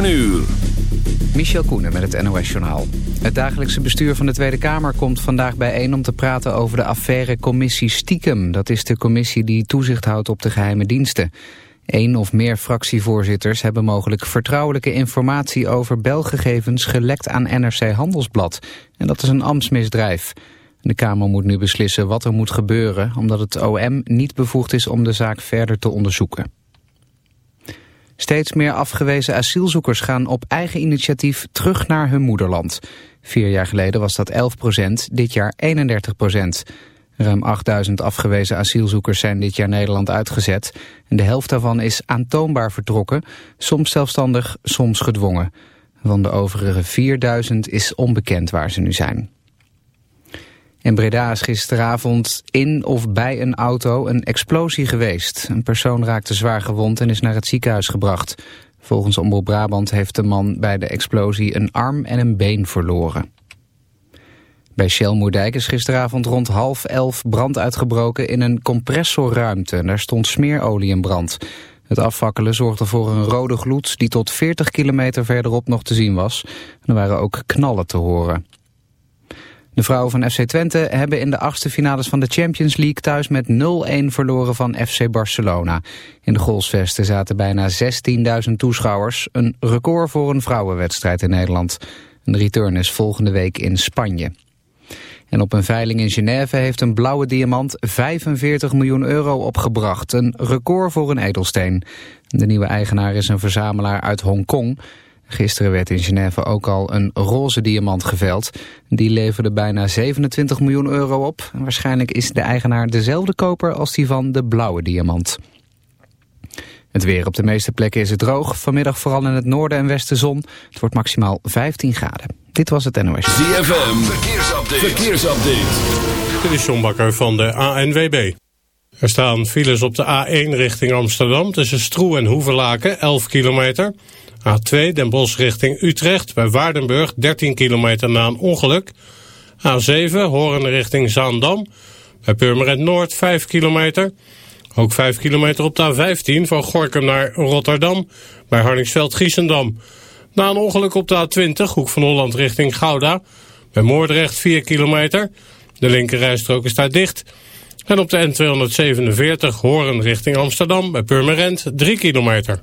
uur. Michel Koenen met het NOS-journaal. Het dagelijkse bestuur van de Tweede Kamer komt vandaag bijeen om te praten over de affaire Commissie Stiekem. Dat is de commissie die toezicht houdt op de geheime diensten. Eén of meer fractievoorzitters hebben mogelijk vertrouwelijke informatie over belgegevens gelekt aan NRC Handelsblad. En dat is een ambtsmisdrijf. De Kamer moet nu beslissen wat er moet gebeuren, omdat het OM niet bevoegd is om de zaak verder te onderzoeken. Steeds meer afgewezen asielzoekers gaan op eigen initiatief terug naar hun moederland. Vier jaar geleden was dat 11 procent, dit jaar 31 procent. Ruim 8000 afgewezen asielzoekers zijn dit jaar Nederland uitgezet. En de helft daarvan is aantoonbaar vertrokken, soms zelfstandig, soms gedwongen. Van de overige 4000 is onbekend waar ze nu zijn. In Breda is gisteravond in of bij een auto een explosie geweest. Een persoon raakte zwaar gewond en is naar het ziekenhuis gebracht. Volgens Omroep Brabant heeft de man bij de explosie een arm en een been verloren. Bij Shell Moerdijk is gisteravond rond half elf brand uitgebroken in een compressorruimte. Daar stond smeerolie in brand. Het afvakkelen zorgde voor een rode gloed die tot 40 kilometer verderop nog te zien was. Er waren ook knallen te horen. De vrouwen van FC Twente hebben in de achtste finales van de Champions League thuis met 0-1 verloren van FC Barcelona. In de goalsvesten zaten bijna 16.000 toeschouwers, een record voor een vrouwenwedstrijd in Nederland. De return is volgende week in Spanje. En op een veiling in Genève heeft een blauwe diamant 45 miljoen euro opgebracht. Een record voor een edelsteen. De nieuwe eigenaar is een verzamelaar uit Hongkong. Gisteren werd in Genève ook al een roze diamant geveld. Die leverde bijna 27 miljoen euro op. Waarschijnlijk is de eigenaar dezelfde koper als die van de blauwe diamant. Het weer op de meeste plekken is het droog. Vanmiddag vooral in het noorden en westen zon. Het wordt maximaal 15 graden. Dit was het NOS. ZFM, verkeersupdate. verkeersupdate. Dit is John Bakker van de ANWB. Er staan files op de A1 richting Amsterdam tussen Stroe en Hoevelaken, 11 kilometer... A2 Den Bosch richting Utrecht bij Waardenburg 13 kilometer na een ongeluk. A7 Horen richting Zaandam bij Purmerend Noord 5 kilometer. Ook 5 kilometer op de A15 van Gorkum naar Rotterdam bij Harningsveld-Giessendam. Na een ongeluk op de A20 Hoek van Holland richting Gouda bij Moordrecht 4 kilometer. De linkerrijstrook is daar dicht. En op de N247 Horen richting Amsterdam bij Purmerend 3 kilometer.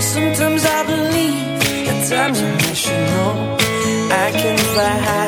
Sometimes I believe, at times I wish you know I can fly high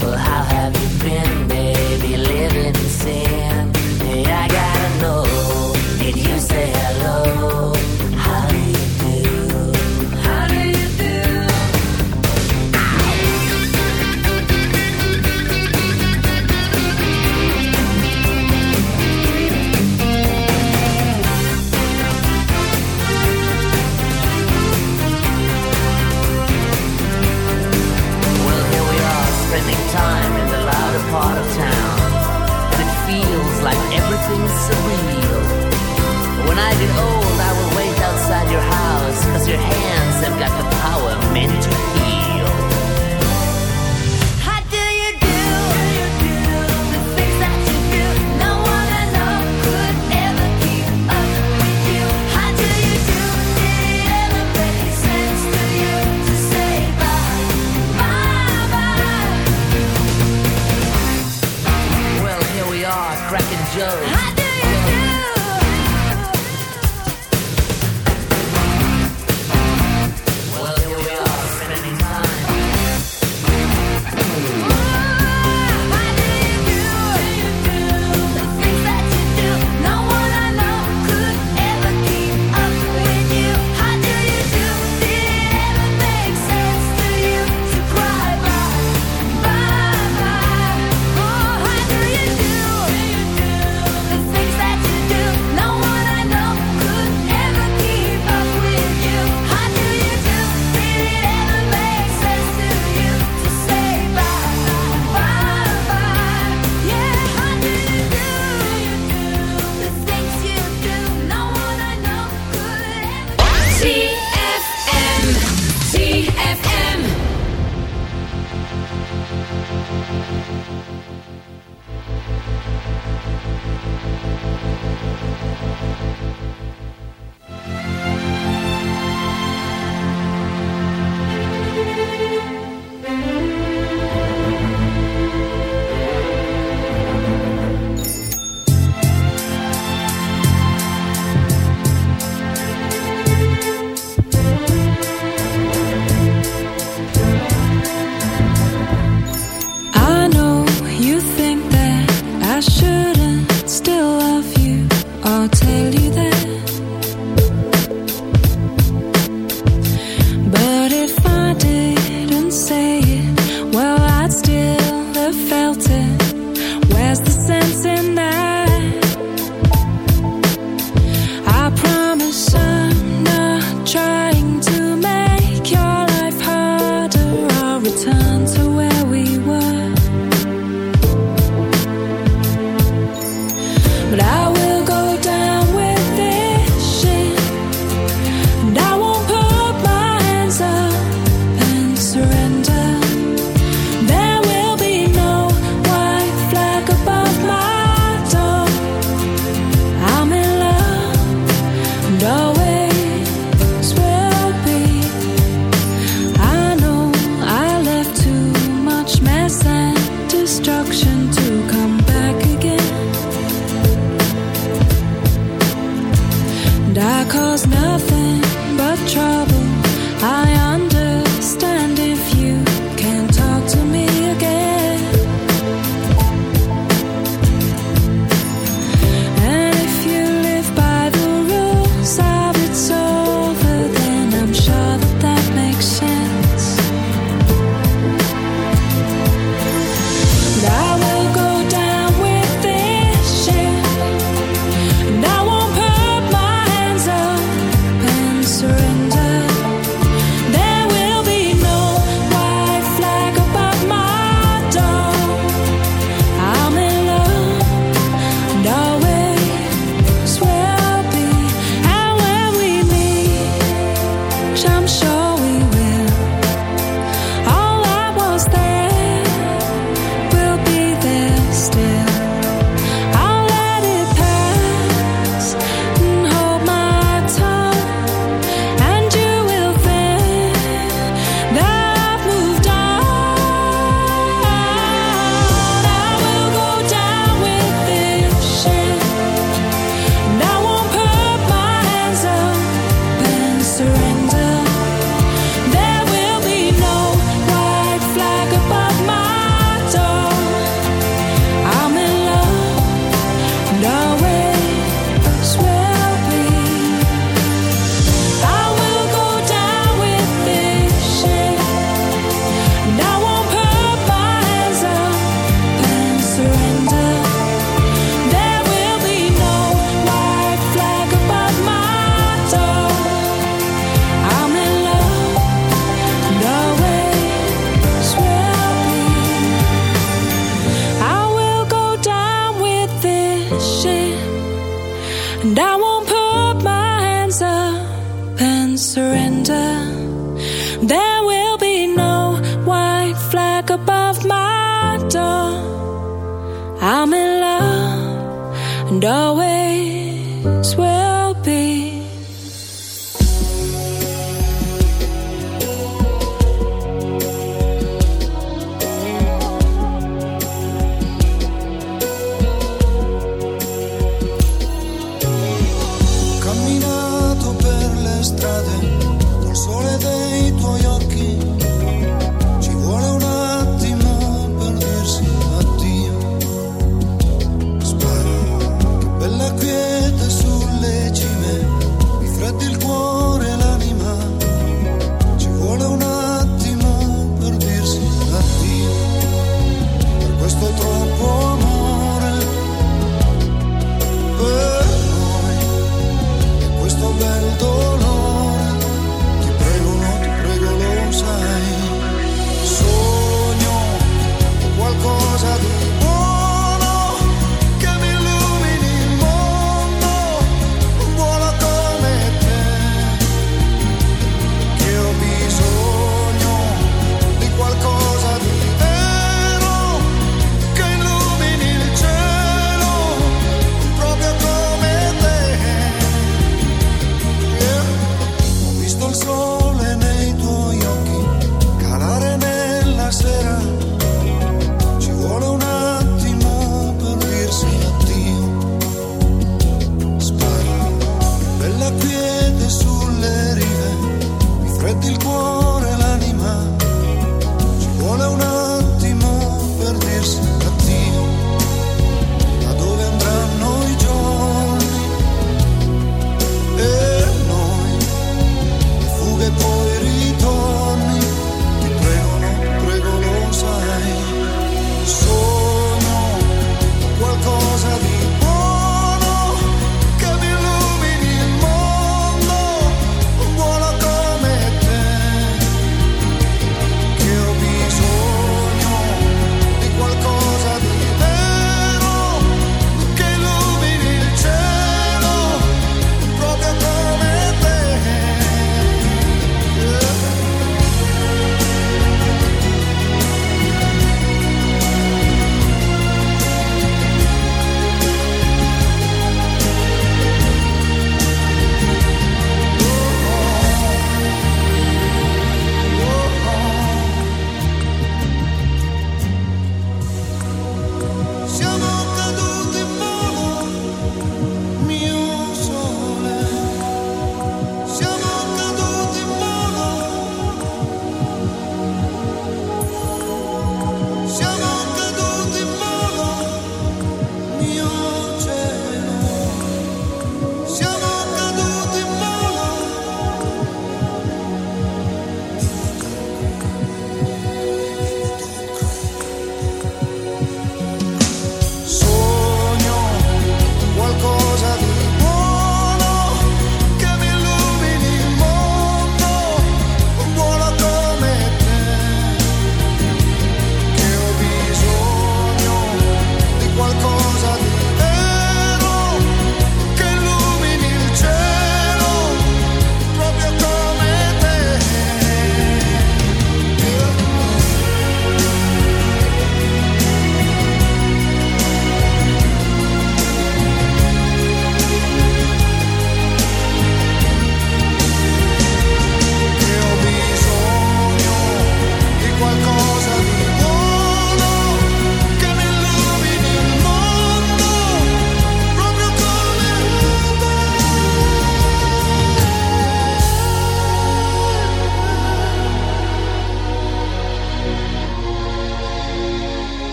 Well, how have you been, baby? Living in sin.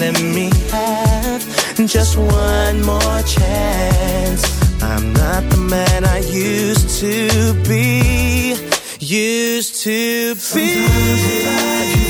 let me have just one more chance. I'm not the man I used to be. Used to be. Sometimes